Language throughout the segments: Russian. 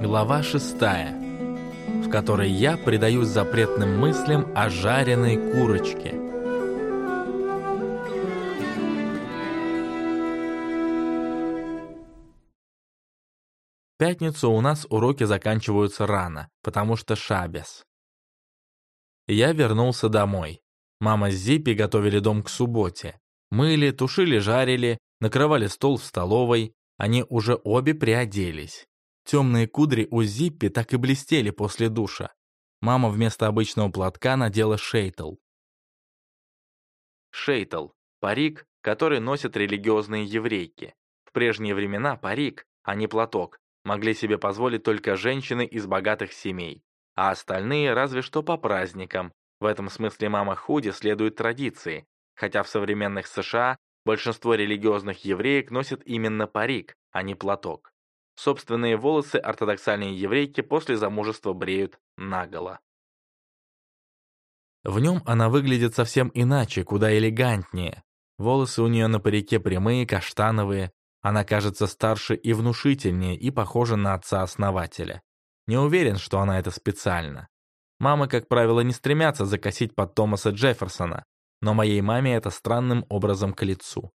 Глава шестая, в которой я предаюсь запретным мыслям о жареной курочке. В пятницу у нас уроки заканчиваются рано, потому что шабес. Я вернулся домой. Мама с Зиппи готовили дом к субботе. Мыли, тушили, жарили, накрывали стол в столовой. Они уже обе приоделись. Темные кудри у Зиппи так и блестели после душа. Мама вместо обычного платка надела шейтл. Шейтл – парик, который носят религиозные еврейки. В прежние времена парик, а не платок, могли себе позволить только женщины из богатых семей, а остальные разве что по праздникам. В этом смысле мама Худи следует традиции, хотя в современных США большинство религиозных евреек носят именно парик, а не платок. Собственные волосы ортодоксальные еврейки после замужества бреют наголо. В нем она выглядит совсем иначе, куда элегантнее. Волосы у нее на парике прямые, каштановые. Она кажется старше и внушительнее, и похожа на отца-основателя. Не уверен, что она это специально. Мамы, как правило, не стремятся закосить под Томаса Джефферсона, но моей маме это странным образом к лицу.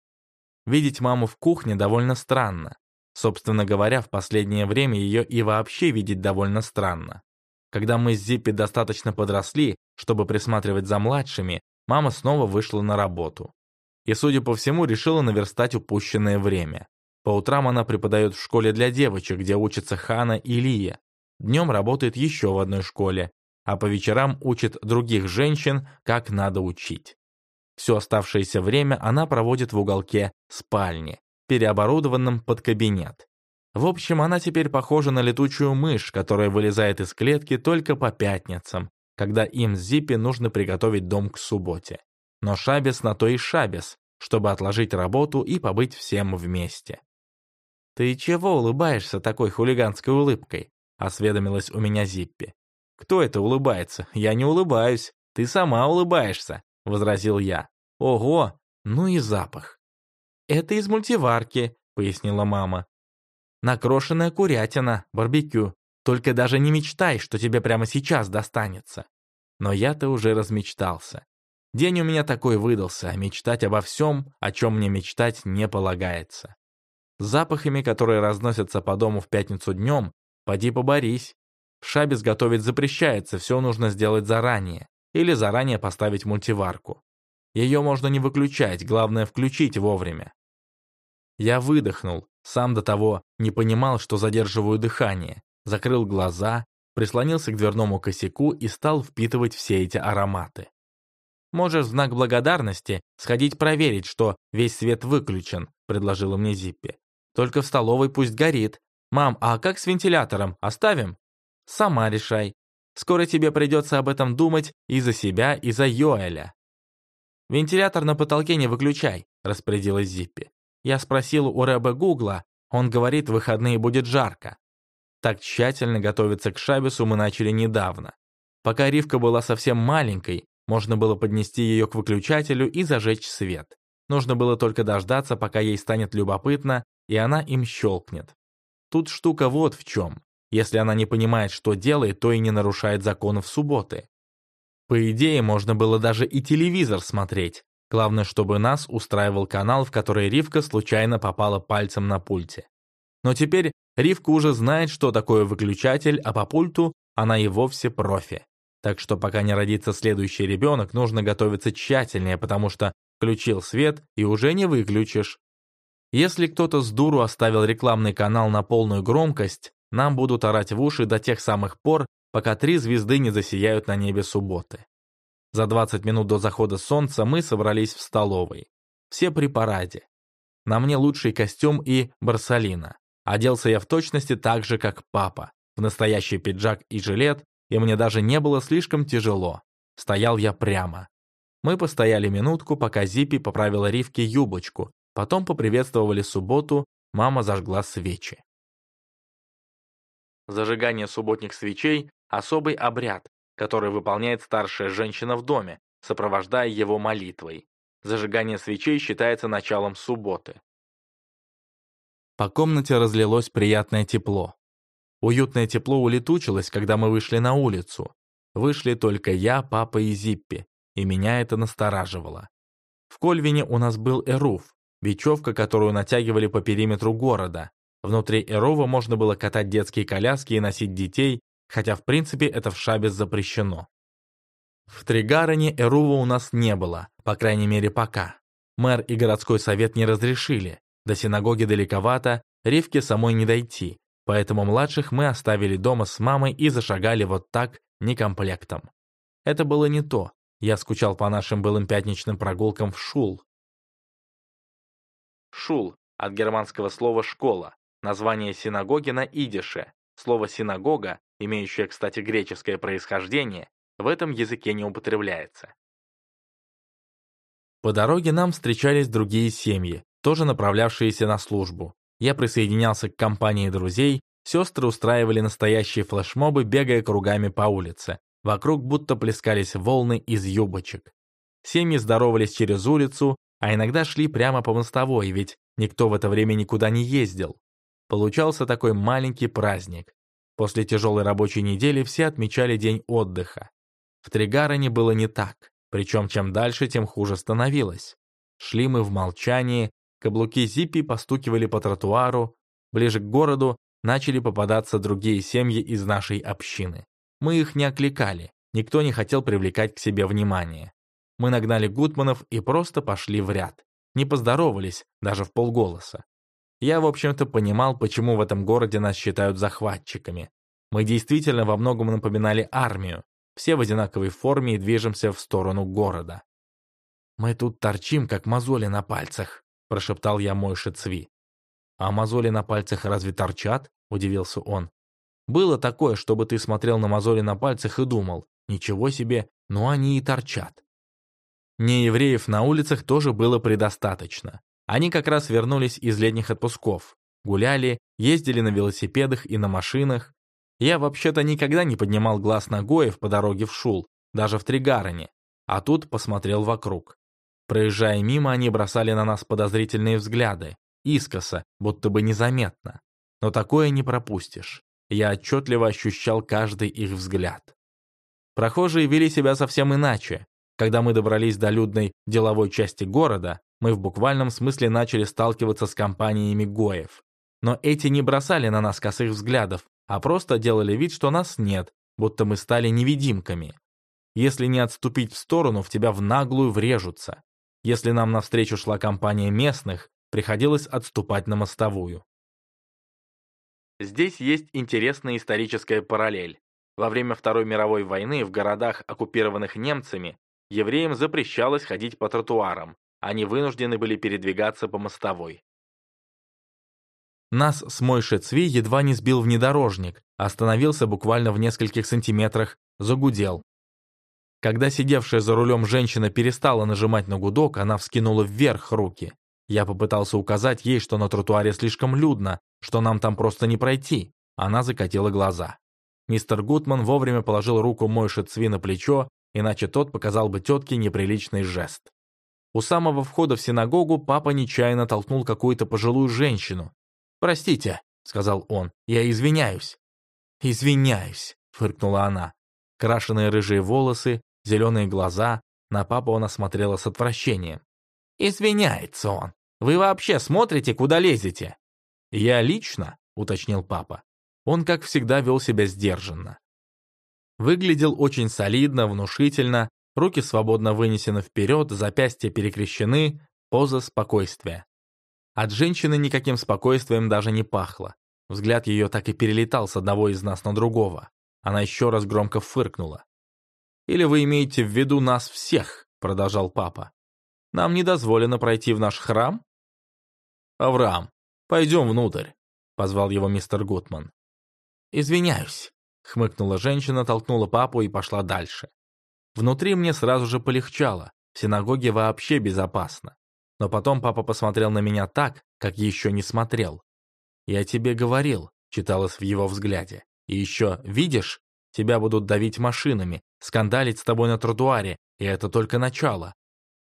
Видеть маму в кухне довольно странно. Собственно говоря, в последнее время ее и вообще видеть довольно странно. Когда мы с Зиппи достаточно подросли, чтобы присматривать за младшими, мама снова вышла на работу. И, судя по всему, решила наверстать упущенное время. По утрам она преподает в школе для девочек, где учатся Хана и Лия. Днем работает еще в одной школе, а по вечерам учит других женщин, как надо учить. Все оставшееся время она проводит в уголке спальни, переоборудованном под кабинет. В общем, она теперь похожа на летучую мышь, которая вылезает из клетки только по пятницам, когда им с Зиппи нужно приготовить дом к субботе. Но шабес на то и шабес, чтобы отложить работу и побыть всем вместе. «Ты чего улыбаешься такой хулиганской улыбкой?» — осведомилась у меня Зиппи. «Кто это улыбается? Я не улыбаюсь. Ты сама улыбаешься», — возразил я. «Ого, ну и запах». «Это из мультиварки», — пояснила мама. «Накрошенная курятина, барбекю. Только даже не мечтай, что тебе прямо сейчас достанется». Но я-то уже размечтался. День у меня такой выдался, а мечтать обо всем, о чем мне мечтать, не полагается. С запахами, которые разносятся по дому в пятницу днем, поди поборись. Шабис готовить запрещается, все нужно сделать заранее. Или заранее поставить мультиварку. Ее можно не выключать, главное включить вовремя. Я выдохнул, сам до того не понимал, что задерживаю дыхание, закрыл глаза, прислонился к дверному косяку и стал впитывать все эти ароматы. «Можешь в знак благодарности сходить проверить, что весь свет выключен», — предложила мне Зиппи. «Только в столовой пусть горит. Мам, а как с вентилятором? Оставим?» «Сама решай. Скоро тебе придется об этом думать и за себя, и за Йоэля». «Вентилятор на потолке не выключай», — распорядилась Зиппи. Я спросил у Рэба Гугла, он говорит, в выходные будет жарко. Так тщательно готовиться к Шабису мы начали недавно. Пока Ривка была совсем маленькой, можно было поднести ее к выключателю и зажечь свет. Нужно было только дождаться, пока ей станет любопытно, и она им щелкнет. Тут штука вот в чем. Если она не понимает, что делает, то и не нарушает законов субботы. По идее, можно было даже и телевизор смотреть. Главное, чтобы нас устраивал канал, в который Ривка случайно попала пальцем на пульте. Но теперь Ривка уже знает, что такое выключатель, а по пульту она и вовсе профи. Так что пока не родится следующий ребенок, нужно готовиться тщательнее, потому что включил свет и уже не выключишь. Если кто-то с дуру оставил рекламный канал на полную громкость, нам будут орать в уши до тех самых пор, пока три звезды не засияют на небе субботы. За 20 минут до захода солнца мы собрались в столовой. Все при параде. На мне лучший костюм и барсалина. Оделся я в точности так же, как папа. В настоящий пиджак и жилет, и мне даже не было слишком тяжело. Стоял я прямо. Мы постояли минутку, пока Зипи поправила Ривке юбочку, потом поприветствовали субботу, мама зажгла свечи. Зажигание субботних свечей – особый обряд, который выполняет старшая женщина в доме, сопровождая его молитвой. Зажигание свечей считается началом субботы. По комнате разлилось приятное тепло. Уютное тепло улетучилось, когда мы вышли на улицу. Вышли только я, папа и Зиппи, и меня это настораживало. В Кольвине у нас был Эруф, бечевка, которую натягивали по периметру города. Внутри Эрова можно было катать детские коляски и носить детей, хотя в принципе это в Шабес запрещено. В Тригароне Эрува у нас не было, по крайней мере пока. Мэр и городской совет не разрешили. До синагоги далековато, Ривке самой не дойти, поэтому младших мы оставили дома с мамой и зашагали вот так, некомплектом. Это было не то. Я скучал по нашим былым пятничным прогулкам в Шул. Шул от германского слова «школа», название синагоги на идише. Слово «синагога», имеющее, кстати, греческое происхождение, в этом языке не употребляется. По дороге нам встречались другие семьи, тоже направлявшиеся на службу. Я присоединялся к компании друзей, сестры устраивали настоящие флешмобы, бегая кругами по улице. Вокруг будто плескались волны из юбочек. Семьи здоровались через улицу, а иногда шли прямо по мостовой, ведь никто в это время никуда не ездил. Получался такой маленький праздник. После тяжелой рабочей недели все отмечали день отдыха. В Тригароне было не так, причем чем дальше, тем хуже становилось. Шли мы в молчании, каблуки Зиппи постукивали по тротуару, ближе к городу начали попадаться другие семьи из нашей общины. Мы их не окликали, никто не хотел привлекать к себе внимание. Мы нагнали Гутманов и просто пошли в ряд. Не поздоровались, даже в полголоса. Я, в общем-то, понимал, почему в этом городе нас считают захватчиками. Мы действительно во многом напоминали армию, все в одинаковой форме и движемся в сторону города. «Мы тут торчим, как мозоли на пальцах», — прошептал я Мойше Цви. «А мозоли на пальцах разве торчат?» — удивился он. «Было такое, чтобы ты смотрел на мозоли на пальцах и думал, ничего себе, но они и торчат». Неевреев на улицах тоже было предостаточно. Они как раз вернулись из летних отпусков, гуляли, ездили на велосипедах и на машинах, я вообще-то никогда не поднимал глаз на Гоев по дороге в Шул, даже в Тригароне, а тут посмотрел вокруг. Проезжая мимо, они бросали на нас подозрительные взгляды, искоса, будто бы незаметно. Но такое не пропустишь. Я отчетливо ощущал каждый их взгляд. Прохожие вели себя совсем иначе. Когда мы добрались до людной деловой части города, мы в буквальном смысле начали сталкиваться с компаниями Гоев. Но эти не бросали на нас косых взглядов, а просто делали вид, что нас нет, будто мы стали невидимками. Если не отступить в сторону, в тебя в наглую врежутся. Если нам навстречу шла компания местных, приходилось отступать на мостовую. Здесь есть интересная историческая параллель. Во время Второй мировой войны в городах, оккупированных немцами, евреям запрещалось ходить по тротуарам, они вынуждены были передвигаться по мостовой. Нас с Мойше Цви едва не сбил внедорожник, остановился буквально в нескольких сантиметрах, загудел. Когда сидевшая за рулем женщина перестала нажимать на гудок, она вскинула вверх руки. Я попытался указать ей, что на тротуаре слишком людно, что нам там просто не пройти. Она закатила глаза. Мистер Гутман вовремя положил руку Мойше Цви на плечо, иначе тот показал бы тетке неприличный жест. У самого входа в синагогу папа нечаянно толкнул какую-то пожилую женщину, «Простите», — сказал он, — «я извиняюсь». «Извиняюсь», — фыркнула она. Крашеные рыжие волосы, зеленые глаза, на папу она смотрела с отвращением. «Извиняется он. Вы вообще смотрите, куда лезете?» «Я лично», — уточнил папа. Он, как всегда, вел себя сдержанно. Выглядел очень солидно, внушительно, руки свободно вынесены вперед, запястья перекрещены, поза спокойствия. От женщины никаким спокойствием даже не пахло. Взгляд ее так и перелетал с одного из нас на другого. Она еще раз громко фыркнула. «Или вы имеете в виду нас всех?» — продолжал папа. «Нам не дозволено пройти в наш храм?» «Авраам, пойдем внутрь», — позвал его мистер Гутман. «Извиняюсь», — хмыкнула женщина, толкнула папу и пошла дальше. Внутри мне сразу же полегчало, в синагоге вообще безопасно. Но потом папа посмотрел на меня так, как еще не смотрел. «Я тебе говорил», — читалось в его взгляде. «И еще, видишь, тебя будут давить машинами, скандалить с тобой на тротуаре, и это только начало.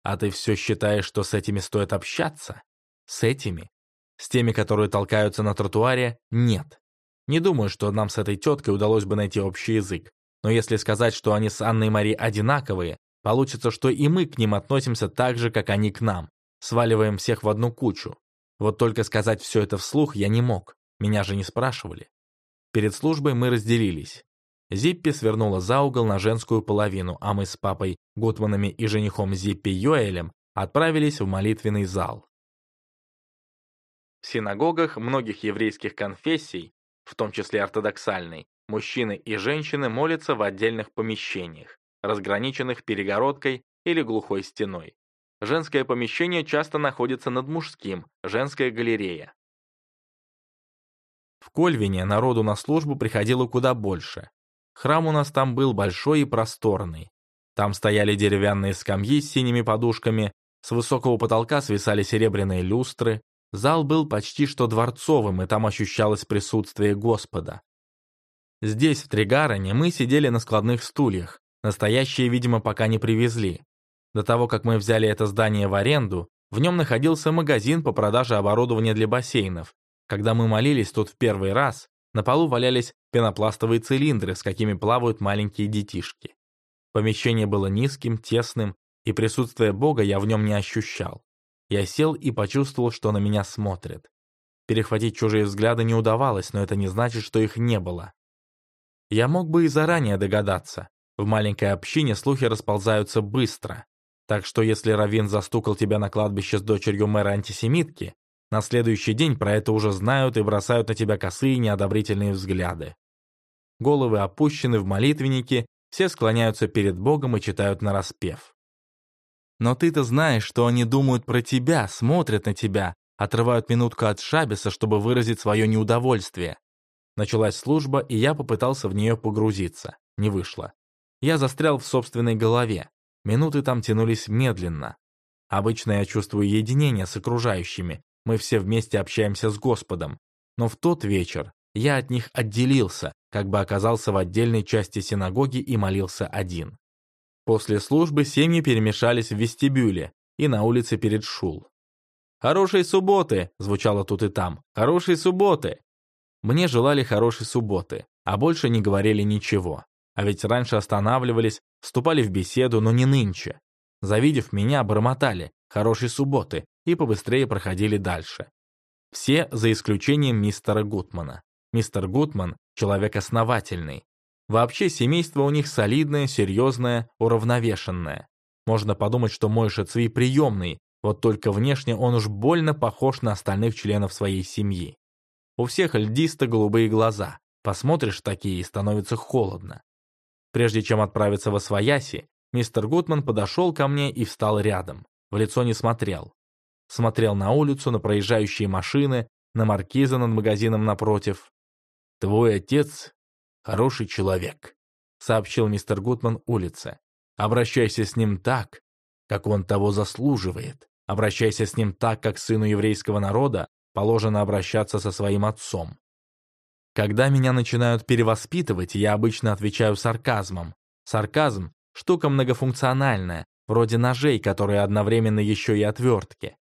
А ты все считаешь, что с этими стоит общаться? С этими? С теми, которые толкаются на тротуаре, нет. Не думаю, что нам с этой теткой удалось бы найти общий язык. Но если сказать, что они с Анной Мари одинаковые, получится, что и мы к ним относимся так же, как они к нам. Сваливаем всех в одну кучу. Вот только сказать все это вслух я не мог. Меня же не спрашивали. Перед службой мы разделились. Зиппи свернула за угол на женскую половину, а мы с папой, Гутманами и женихом Зиппи Йоэлем отправились в молитвенный зал. В синагогах многих еврейских конфессий, в том числе ортодоксальной, мужчины и женщины молятся в отдельных помещениях, разграниченных перегородкой или глухой стеной. Женское помещение часто находится над мужским, женская галерея. В Кольвине народу на службу приходило куда больше. Храм у нас там был большой и просторный. Там стояли деревянные скамьи с синими подушками, с высокого потолка свисали серебряные люстры. Зал был почти что дворцовым, и там ощущалось присутствие Господа. Здесь, в Тригароне, мы сидели на складных стульях. Настоящие, видимо, пока не привезли. До того, как мы взяли это здание в аренду, в нем находился магазин по продаже оборудования для бассейнов. Когда мы молились тут в первый раз, на полу валялись пенопластовые цилиндры, с какими плавают маленькие детишки. Помещение было низким, тесным, и присутствие Бога я в нем не ощущал. Я сел и почувствовал, что на меня смотрят. Перехватить чужие взгляды не удавалось, но это не значит, что их не было. Я мог бы и заранее догадаться. В маленькой общине слухи расползаются быстро. Так что если Равин застукал тебя на кладбище с дочерью мэра-антисемитки, на следующий день про это уже знают и бросают на тебя косые неодобрительные взгляды. Головы опущены в молитвенники, все склоняются перед Богом и читают нараспев. Но ты-то знаешь, что они думают про тебя, смотрят на тебя, отрывают минутку от шабиса, чтобы выразить свое неудовольствие. Началась служба, и я попытался в нее погрузиться. Не вышло. Я застрял в собственной голове. Минуты там тянулись медленно. Обычно я чувствую единение с окружающими, мы все вместе общаемся с Господом. Но в тот вечер я от них отделился, как бы оказался в отдельной части синагоги и молился один. После службы семьи перемешались в вестибюле и на улице перед Шул. «Хорошей субботы!» — звучало тут и там. «Хорошей субботы!» Мне желали хорошей субботы, а больше не говорили ничего. А ведь раньше останавливались, вступали в беседу, но не нынче. Завидев меня, бормотали «хорошей субботы» и побыстрее проходили дальше. Все за исключением мистера Гутмана. Мистер Гутман – человек основательный. Вообще семейство у них солидное, серьезное, уравновешенное. Можно подумать, что мой Шацви приемный, вот только внешне он уж больно похож на остальных членов своей семьи. У всех льдисто-голубые глаза. Посмотришь такие и становится холодно. Прежде чем отправиться во свояси, мистер Гутман подошел ко мне и встал рядом. В лицо не смотрел смотрел на улицу, на проезжающие машины, на маркиза над магазином напротив. «Твой отец — хороший человек», — сообщил мистер Гутман улице. «Обращайся с ним так, как он того заслуживает. Обращайся с ним так, как сыну еврейского народа положено обращаться со своим отцом». Когда меня начинают перевоспитывать, я обычно отвечаю сарказмом. Сарказм — штука многофункциональная, вроде ножей, которые одновременно еще и отвертки.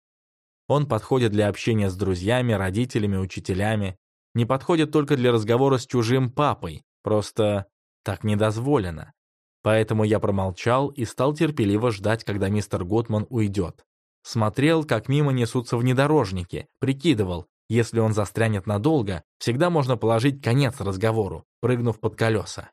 Он подходит для общения с друзьями, родителями, учителями. Не подходит только для разговора с чужим папой. Просто так не дозволено. Поэтому я промолчал и стал терпеливо ждать, когда мистер Готман уйдет. Смотрел, как мимо несутся внедорожники, прикидывал, если он застрянет надолго, всегда можно положить конец разговору, прыгнув под колеса.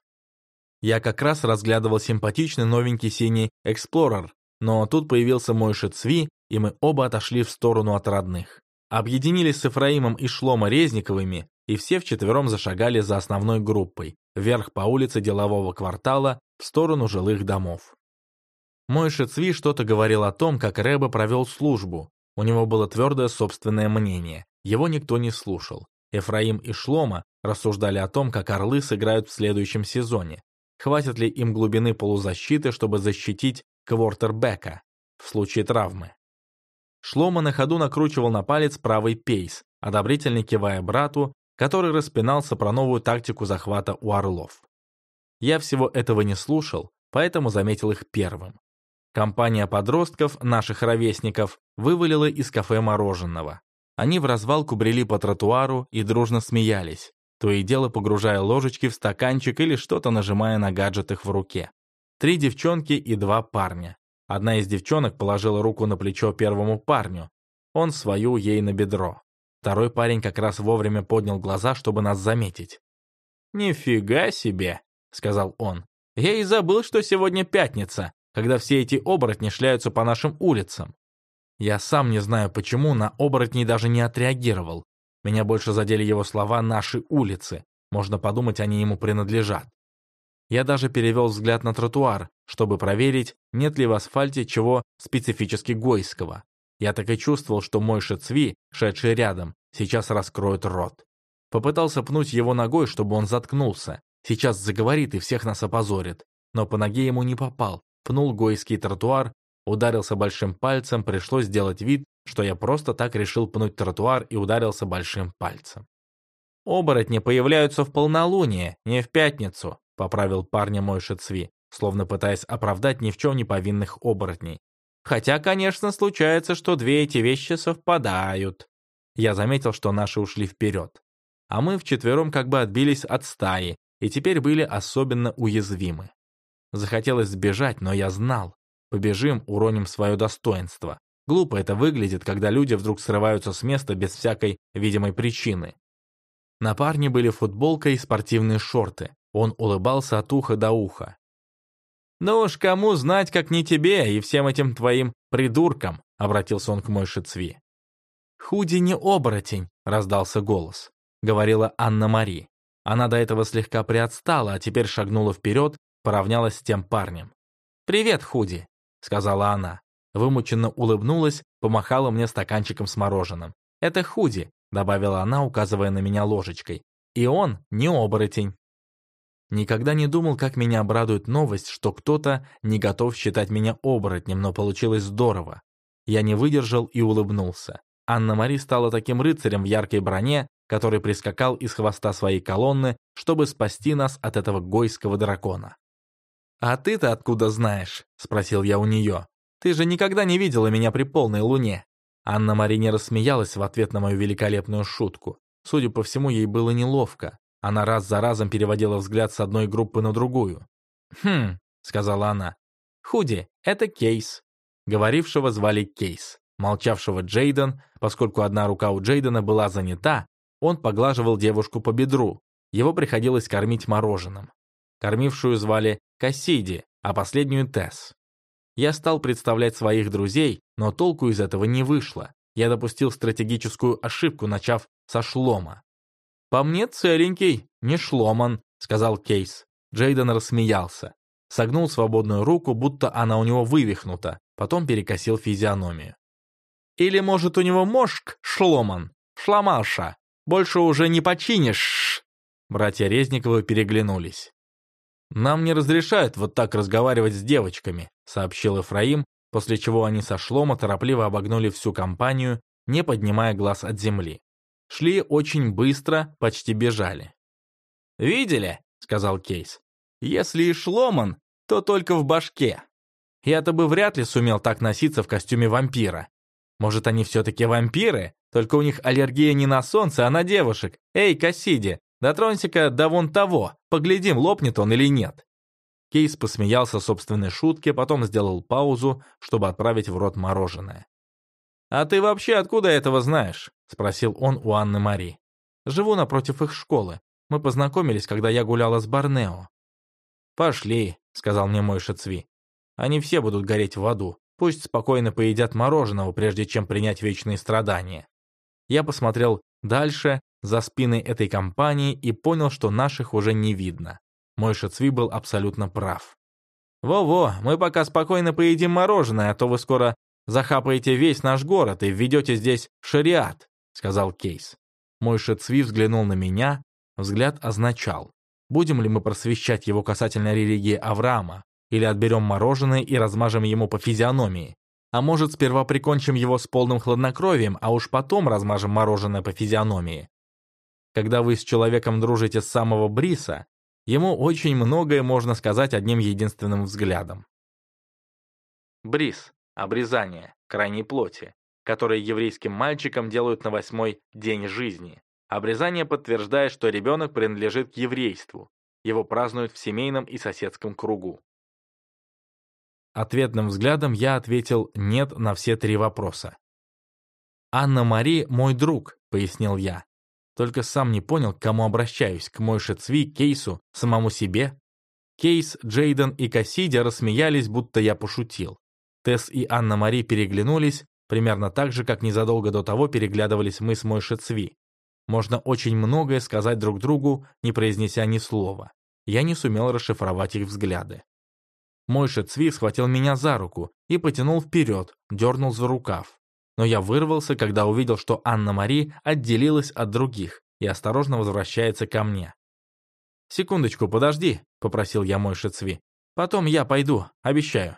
Я как раз разглядывал симпатичный новенький синий Explorer, но тут появился мой Шицви и мы оба отошли в сторону от родных. Объединились с Ефраимом и Шлома Резниковыми, и все вчетвером зашагали за основной группой, вверх по улице делового квартала, в сторону жилых домов. Мой Шецви что-то говорил о том, как Рэба провел службу. У него было твердое собственное мнение, его никто не слушал. Ефраим и Шлома рассуждали о том, как орлы сыграют в следующем сезоне. Хватит ли им глубины полузащиты, чтобы защитить квортербека в случае травмы? Шлома на ходу накручивал на палец правый пейс, одобрительно кивая брату, который распинал сопрановую тактику захвата у орлов. Я всего этого не слушал, поэтому заметил их первым. Компания подростков, наших ровесников, вывалила из кафе мороженого. Они в развалку брели по тротуару и дружно смеялись. то и дело погружая ложечки в стаканчик или что-то нажимая на гаджетах в руке. Три девчонки и два парня. Одна из девчонок положила руку на плечо первому парню. Он свою ей на бедро. Второй парень как раз вовремя поднял глаза, чтобы нас заметить. «Нифига себе!» — сказал он. «Я и забыл, что сегодня пятница, когда все эти оборотни шляются по нашим улицам. Я сам не знаю почему, на оборотней даже не отреагировал. Меня больше задели его слова «наши улицы». Можно подумать, они ему принадлежат. Я даже перевел взгляд на тротуар, чтобы проверить, нет ли в асфальте чего специфически гойского. Я так и чувствовал, что мой Шецви, шедший рядом, сейчас раскроет рот. Попытался пнуть его ногой, чтобы он заткнулся. Сейчас заговорит и всех нас опозорит. Но по ноге ему не попал. Пнул гойский тротуар, ударился большим пальцем, пришлось сделать вид, что я просто так решил пнуть тротуар и ударился большим пальцем. «Оборотни появляются в полнолуние, не в пятницу», — поправил парня мой Шицви, словно пытаясь оправдать ни в чем не повинных оборотней. «Хотя, конечно, случается, что две эти вещи совпадают». Я заметил, что наши ушли вперед. А мы вчетвером как бы отбились от стаи и теперь были особенно уязвимы. Захотелось сбежать, но я знал. Побежим, уроним свое достоинство. Глупо это выглядит, когда люди вдруг срываются с места без всякой видимой причины. На парне были футболка и спортивные шорты. Он улыбался от уха до уха. «Ну уж кому знать, как не тебе и всем этим твоим придуркам», — обратился он к мой Шицви. «Худи не оборотень», — раздался голос, — говорила Анна-Мари. Она до этого слегка приотстала, а теперь шагнула вперед, поравнялась с тем парнем. «Привет, Худи», — сказала она. Вымученно улыбнулась, помахала мне стаканчиком с мороженым. «Это Худи», — добавила она, указывая на меня ложечкой. «И он не оборотень». Никогда не думал, как меня обрадует новость, что кто-то не готов считать меня оборотнем, но получилось здорово. Я не выдержал и улыбнулся. Анна-Мари стала таким рыцарем в яркой броне, который прискакал из хвоста своей колонны, чтобы спасти нас от этого гойского дракона. «А ты-то откуда знаешь?» — спросил я у нее. «Ты же никогда не видела меня при полной луне». Анна-Мари не рассмеялась в ответ на мою великолепную шутку. Судя по всему, ей было неловко. Она раз за разом переводила взгляд с одной группы на другую. «Хм», — сказала она. «Худи, это Кейс». Говорившего звали Кейс. Молчавшего Джейден, поскольку одна рука у Джейдена была занята, он поглаживал девушку по бедру. Его приходилось кормить мороженым. Кормившую звали Кассиди, а последнюю Тесс. Я стал представлять своих друзей, но толку из этого не вышло. Я допустил стратегическую ошибку, начав со шлома. «По мне целенький, не шломан», — сказал Кейс. Джейден рассмеялся. Согнул свободную руку, будто она у него вывихнута, потом перекосил физиономию. «Или, может, у него мошк шломан, шламаша, больше уже не починишь!» Братья Резниковы переглянулись. «Нам не разрешают вот так разговаривать с девочками», сообщил Эфраим, после чего они со шлома торопливо обогнули всю компанию, не поднимая глаз от земли. Шли очень быстро, почти бежали. «Видели?» — сказал Кейс. «Если и шломан, то только в башке. Я-то бы вряд ли сумел так носиться в костюме вампира. Может, они все-таки вампиры? Только у них аллергия не на солнце, а на девушек. Эй, Кассиди, дотронься-ка до вон того, поглядим, лопнет он или нет». Кейс посмеялся собственной шутке, потом сделал паузу, чтобы отправить в рот мороженое. «А ты вообще откуда этого знаешь?» — спросил он у Анны Мари. «Живу напротив их школы. Мы познакомились, когда я гуляла с Барнео». «Пошли», — сказал мне мой Шацви. «Они все будут гореть в аду. Пусть спокойно поедят мороженого, прежде чем принять вечные страдания». Я посмотрел дальше, за спиной этой компании, и понял, что наших уже не видно. Мой Шацви был абсолютно прав. «Во-во, мы пока спокойно поедим мороженое, а то вы скоро захапаете весь наш город и введете здесь шариат», — сказал Кейс. Мой Шецви взглянул на меня, взгляд означал, будем ли мы просвещать его касательно религии Авраама, или отберем мороженое и размажем ему по физиономии. А может, сперва прикончим его с полным хладнокровием, а уж потом размажем мороженое по физиономии. Когда вы с человеком дружите с самого Бриса, ему очень многое можно сказать одним единственным взглядом. Брис обрезание крайней плоти, которое еврейским мальчикам делают на восьмой день жизни. Обрезание подтверждает, что ребенок принадлежит к еврейству. Его празднуют в семейном и соседском кругу. Ответным взглядом я ответил «нет» на все три вопроса. «Анна-Мари – мой друг», – пояснил я. Только сам не понял, к кому обращаюсь, к Мойше Цви, Кейсу, самому себе. Кейс, Джейден и Кассидия рассмеялись, будто я пошутил. Тесс и Анна-Мари переглянулись, примерно так же, как незадолго до того переглядывались мы с Мойше Цви. Можно очень многое сказать друг другу, не произнеся ни слова. Я не сумел расшифровать их взгляды. Мойша Цви схватил меня за руку и потянул вперед, дернул за рукав. Но я вырвался, когда увидел, что Анна-Мари отделилась от других и осторожно возвращается ко мне. «Секундочку, подожди», — попросил я Мойша Цви. «Потом я пойду, обещаю».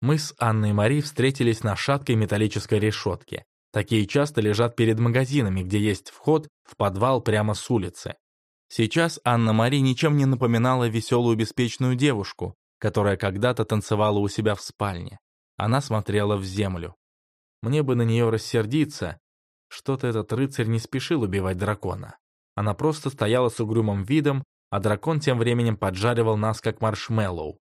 Мы с Анной Мари встретились на шаткой металлической решетке. Такие часто лежат перед магазинами, где есть вход в подвал прямо с улицы. Сейчас Анна-Мари ничем не напоминала веселую беспечную девушку, которая когда-то танцевала у себя в спальне. Она смотрела в землю. Мне бы на нее рассердиться. Что-то этот рыцарь не спешил убивать дракона. Она просто стояла с угрюмым видом, а дракон тем временем поджаривал нас как маршмеллоу.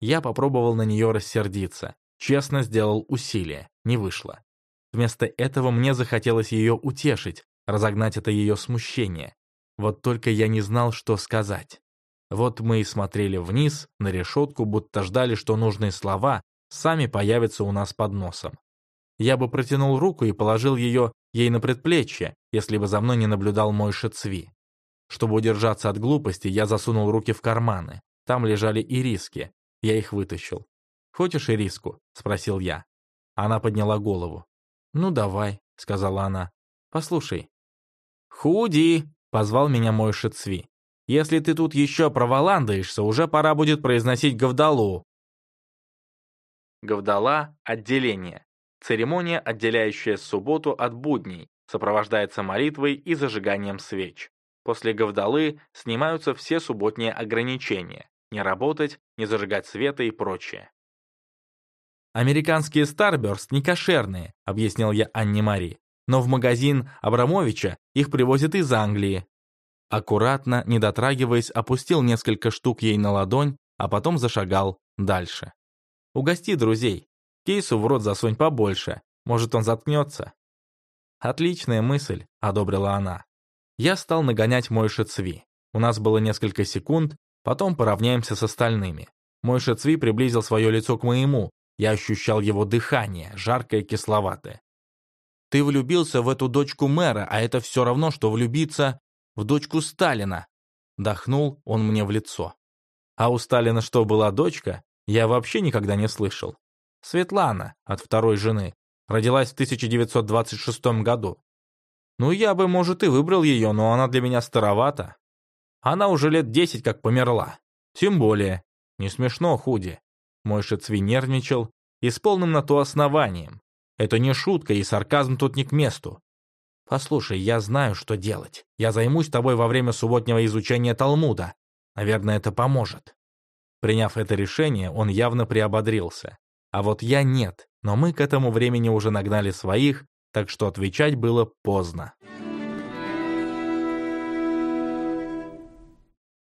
Я попробовал на нее рассердиться. Честно сделал усилие. Не вышло. Вместо этого мне захотелось ее утешить, разогнать это ее смущение. Вот только я не знал, что сказать. Вот мы и смотрели вниз, на решетку, будто ждали, что нужные слова сами появятся у нас под носом. Я бы протянул руку и положил ее ей на предплечье, если бы за мной не наблюдал мой шицви. Чтобы удержаться от глупости, я засунул руки в карманы. Там лежали ириски. Я их вытащил. «Хочешь ириску?» — спросил я. Она подняла голову. «Ну, давай», — сказала она. «Послушай». «Худи!» — позвал меня мой Шицви. «Если ты тут еще проволандаешься, уже пора будет произносить Гавдалу». Гавдала — отделение. Церемония, отделяющая субботу от будней, сопровождается молитвой и зажиганием свеч. После Гавдалы снимаются все субботние ограничения – не работать, не зажигать света и прочее. «Американские Starburst не кошерные», — объяснил я Анне Мари. «Но в магазин Абрамовича их привозят из Англии». Аккуратно, не дотрагиваясь, опустил несколько штук ей на ладонь, а потом зашагал дальше. «Угости друзей. Кейсу в рот засунь побольше. Может, он заткнется?» «Отличная мысль», — одобрила она. Я стал нагонять Мойши Цви. У нас было несколько секунд, потом поравняемся с остальными. Мойша Цви приблизил свое лицо к моему, я ощущал его дыхание, жаркое кисловатое. «Ты влюбился в эту дочку мэра, а это все равно, что влюбиться в дочку Сталина!» Дохнул он мне в лицо. А у Сталина что, была дочка? Я вообще никогда не слышал. Светлана, от второй жены, родилась в 1926 году. Ну, я бы, может, и выбрал ее, но она для меня старовата. Она уже лет десять как померла. Тем более. Не смешно, Худи. Мой Шицви нервничал, и с полным на то основанием. Это не шутка, и сарказм тут не к месту. «Послушай, я знаю, что делать. Я займусь тобой во время субботнего изучения Талмуда. Наверное, это поможет». Приняв это решение, он явно приободрился. А вот я нет, но мы к этому времени уже нагнали своих, так что отвечать было поздно.